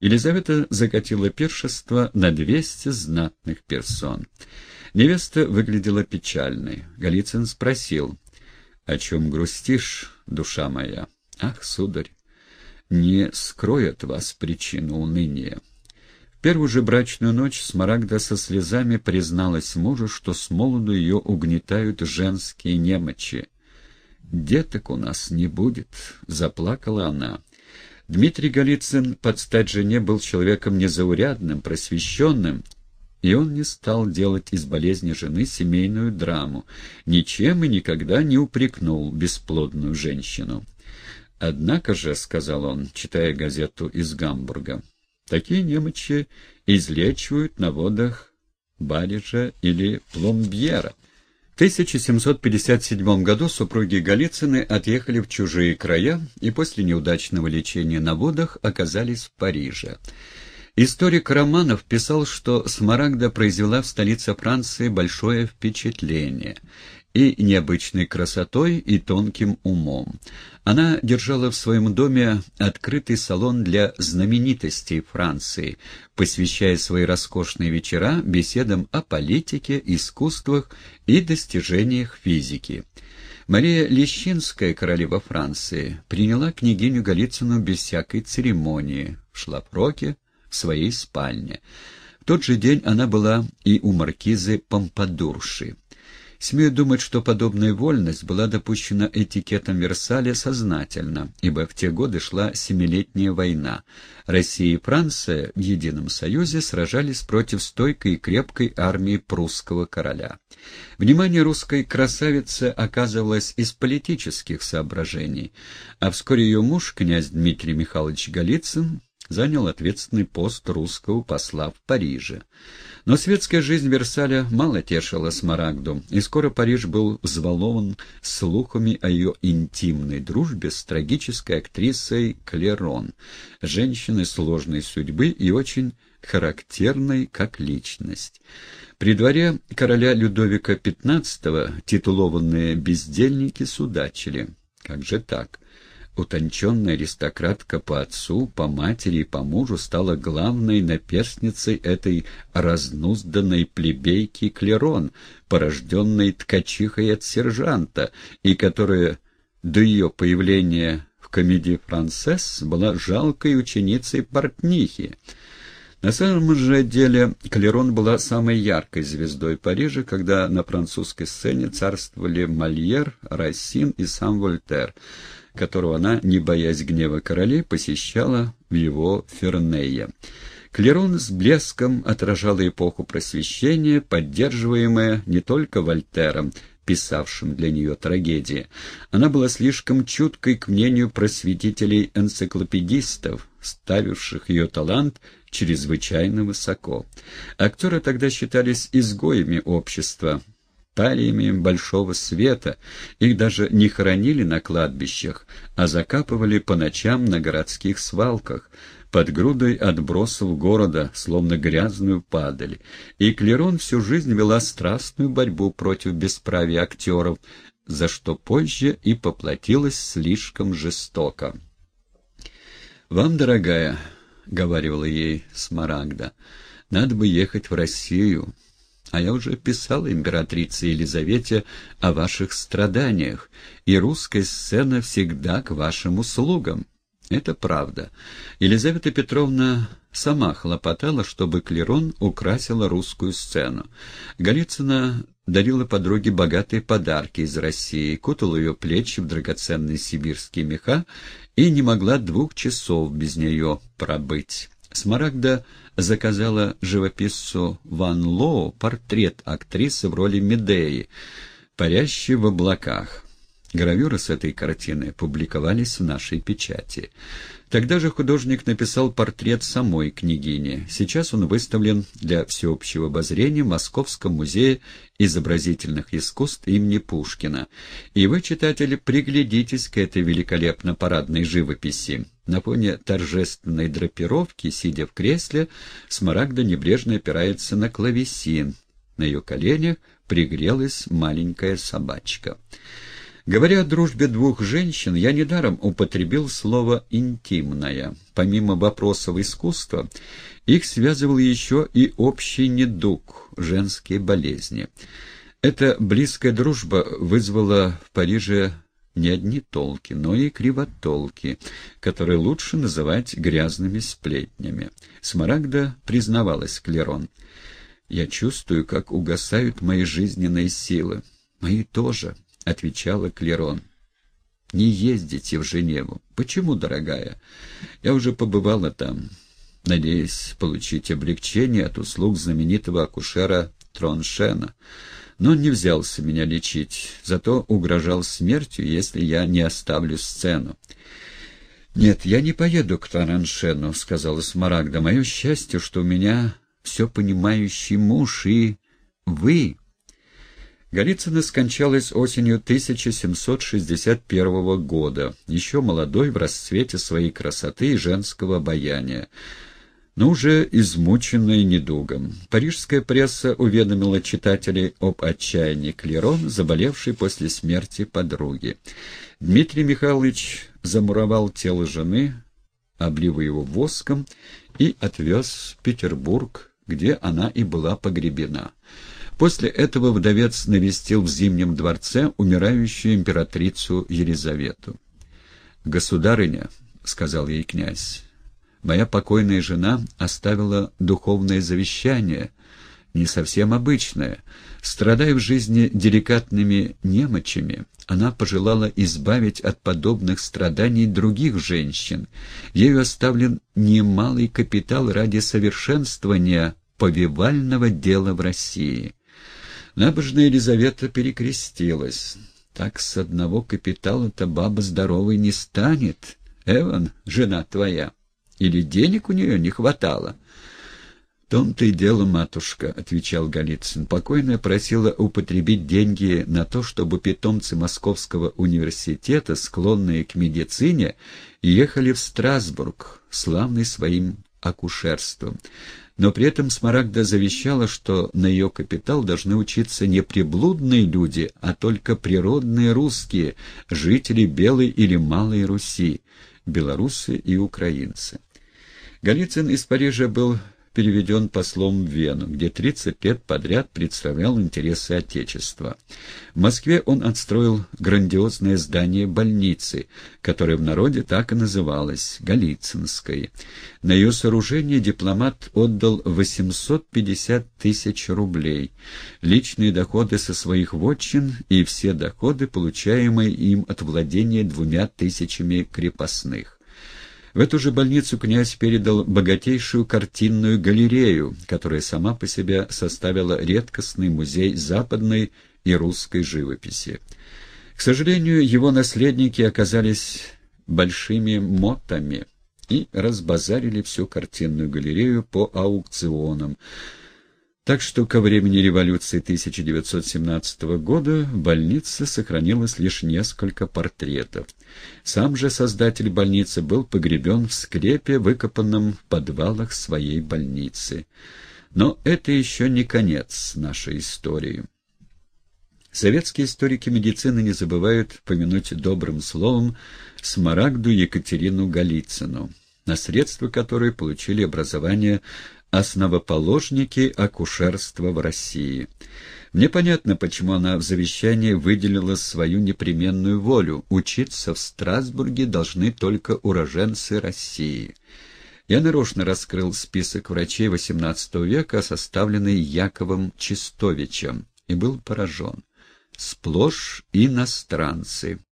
Елизавета закатила пиршество на двести знатных персон. Невеста выглядела печальной. Голицын спросил, «О чем грустишь, душа моя?» «Ах, сударь, не скроет вас причину уныния». В первую же брачную ночь Смарагда со слезами призналась мужу, что с молоду ее угнетают женские немочи. «Деток у нас не будет», — заплакала она. Дмитрий Голицын под стать жене был человеком незаурядным, просвещенным, и он не стал делать из болезни жены семейную драму, ничем и никогда не упрекнул бесплодную женщину. «Однако же», — сказал он, читая газету из Гамбурга, — «такие немочи излечивают на водах Барижа или Пломбьера». 1757 году супруги Голицыны отъехали в чужие края и после неудачного лечения на водах оказались в Париже. Историк Романов писал, что Смарагда произвела в столице Франции большое впечатление и необычной красотой, и тонким умом. Она держала в своем доме открытый салон для знаменитостей Франции, посвящая свои роскошные вечера беседам о политике, искусствах и достижениях физики. Мария Лещинская, королева Франции, приняла княгиню Голицыну без всякой церемонии, в шлафроке, в своей спальне. В тот же день она была и у маркизы Помпадурши. Смею думать, что подобная вольность была допущена этикетом Версаля сознательно, ибо в те годы шла Семилетняя война. Россия и Франция в едином союзе сражались против стойкой и крепкой армии прусского короля. Внимание русской красавицы оказывалось из политических соображений, а вскоре ее муж, князь Дмитрий Михайлович Голицын, занял ответственный пост русского посла в Париже. Но светская жизнь Версаля мало тешила Смарагду, и скоро Париж был взволнован слухами о ее интимной дружбе с трагической актрисой Клерон, женщиной сложной судьбы и очень характерной как личность. При дворе короля Людовика XV титулованные бездельники судачили. Как же так? Утонченная аристократка по отцу, по матери и по мужу стала главной наперстницей этой разнузданной плебейки Клерон, порожденной ткачихой от сержанта, и которая до ее появления в комедии «Францесс» была жалкой ученицей портнихи. На самом же деле Клерон была самой яркой звездой Парижа, когда на французской сцене царствовали Мольер, Рассин и сам Вольтер — которого она, не боясь гнева королей, посещала в его Фернее. Клерон с блеском отражала эпоху просвещения, поддерживаемая не только Вольтером, писавшим для нее трагедии. Она была слишком чуткой к мнению просветителей-энциклопедистов, ставивших ее талант чрезвычайно высоко. Актеры тогда считались изгоями общества, париями большого света. Их даже не хоронили на кладбищах, а закапывали по ночам на городских свалках, под грудой отбросов города, словно грязную падаль. И Клерон всю жизнь вела страстную борьбу против бесправия актеров, за что позже и поплатилась слишком жестоко. «Вам, дорогая», — говорила ей Смарагда, — «надо бы ехать в Россию». А я уже писал императрице Елизавете о ваших страданиях, и русская сцена всегда к вашим услугам. Это правда. Елизавета Петровна сама хлопотала, чтобы Клерон украсила русскую сцену. Голицына дарила подруге богатые подарки из России, кутала ее плечи в драгоценные сибирские меха и не могла двух часов без нее пробыть. Смарагда заказала живописцу Ван Лоу портрет актрисы в роли Медеи, парящей в облаках. Гравюры с этой картины публиковались в нашей печати. Тогда же художник написал портрет самой княгини. Сейчас он выставлен для всеобщего обозрения в Московском музее изобразительных искусств имени Пушкина. И вы, читатели, приглядитесь к этой великолепно-парадной живописи. На фоне торжественной драпировки, сидя в кресле, Смарагда небрежно опирается на клавесин. На ее коленях пригрелась маленькая собачка. Говоря о дружбе двух женщин, я недаром употребил слово «интимная». Помимо вопросов искусства, их связывал еще и общий недуг — женские болезни. Эта близкая дружба вызвала в Париже не одни толки, но и кривотолки, которые лучше называть грязными сплетнями. Смарагда признавалась Клерон. «Я чувствую, как угасают мои жизненные силы. Мои тоже». — отвечала Клерон. «Не ездите в Женеву. Почему, дорогая? Я уже побывала там, надеясь получить облегчение от услуг знаменитого акушера Троншена. Но он не взялся меня лечить, зато угрожал смертью, если я не оставлю сцену. «Нет, я не поеду к Троншену», — сказала Смарагда. «Мое счастье, что у меня все понимающий муж и вы, Голицына скончалась осенью 1761 года, еще молодой в расцвете своей красоты и женского обаяния, но уже измученной недугом. Парижская пресса уведомила читателей об отчаянии Клерон, заболевшей после смерти подруги. Дмитрий Михайлович замуровал тело жены, облив его воском, и отвез в Петербург, где она и была погребена. После этого вдовец навестил в Зимнем дворце умирающую императрицу Елизавету. «Государыня», — сказал ей князь, — «моя покойная жена оставила духовное завещание, не совсем обычное. Страдая в жизни деликатными немочами, она пожелала избавить от подобных страданий других женщин. Ею оставлен немалый капитал ради совершенствования повивального дела в России». Набожная Елизавета перекрестилась. Так с одного капитала-то баба здоровой не станет. Эван, жена твоя. Или денег у нее не хватало? — том-то и дело, матушка, — отвечал Голицын. Покойная просила употребить деньги на то, чтобы питомцы Московского университета, склонные к медицине, ехали в Страсбург, славный своим акушерством. Но при этом Смарагда завещала, что на ее капитал должны учиться не приблудные люди, а только природные русские, жители Белой или Малой Руси, белорусы и украинцы. Голицын из Парижа был переведен послом в Вену, где 30 лет подряд представлял интересы Отечества. В Москве он отстроил грандиозное здание больницы, которое в народе так и называлось – Голицынской. На ее сооружение дипломат отдал 850 тысяч рублей, личные доходы со своих вотчин и все доходы, получаемые им от владения двумя тысячами крепостных. В эту же больницу князь передал богатейшую картинную галерею, которая сама по себе составила редкостный музей западной и русской живописи. К сожалению, его наследники оказались большими мотами и разбазарили всю картинную галерею по аукционам, так что ко времени революции 1917 года в больнице сохранилось лишь несколько портретов. Сам же создатель больницы был погребен в скрепе, выкопанном в подвалах своей больницы. Но это еще не конец нашей истории. Советские историки медицины не забывают помянуть добрым словом Смарагду Екатерину Голицыну, на средства которой получили образование основоположники акушерства в России. Мне понятно, почему она в завещании выделила свою непременную волю. Учиться в Страсбурге должны только уроженцы России. Я нарочно раскрыл список врачей XVIII века, составленный Яковом Чистовичем, и был поражен. Сплошь иностранцы.